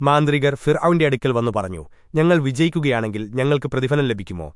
മാന്ത്രികർ ഫിർ അടുക്കൽ വന്നു പറഞ്ഞു ഞങ്ങൾ വിജയിക്കുകയാണെങ്കിൽ ഞങ്ങൾക്ക് പ്രതിഫലം ലഭിക്കുമോ?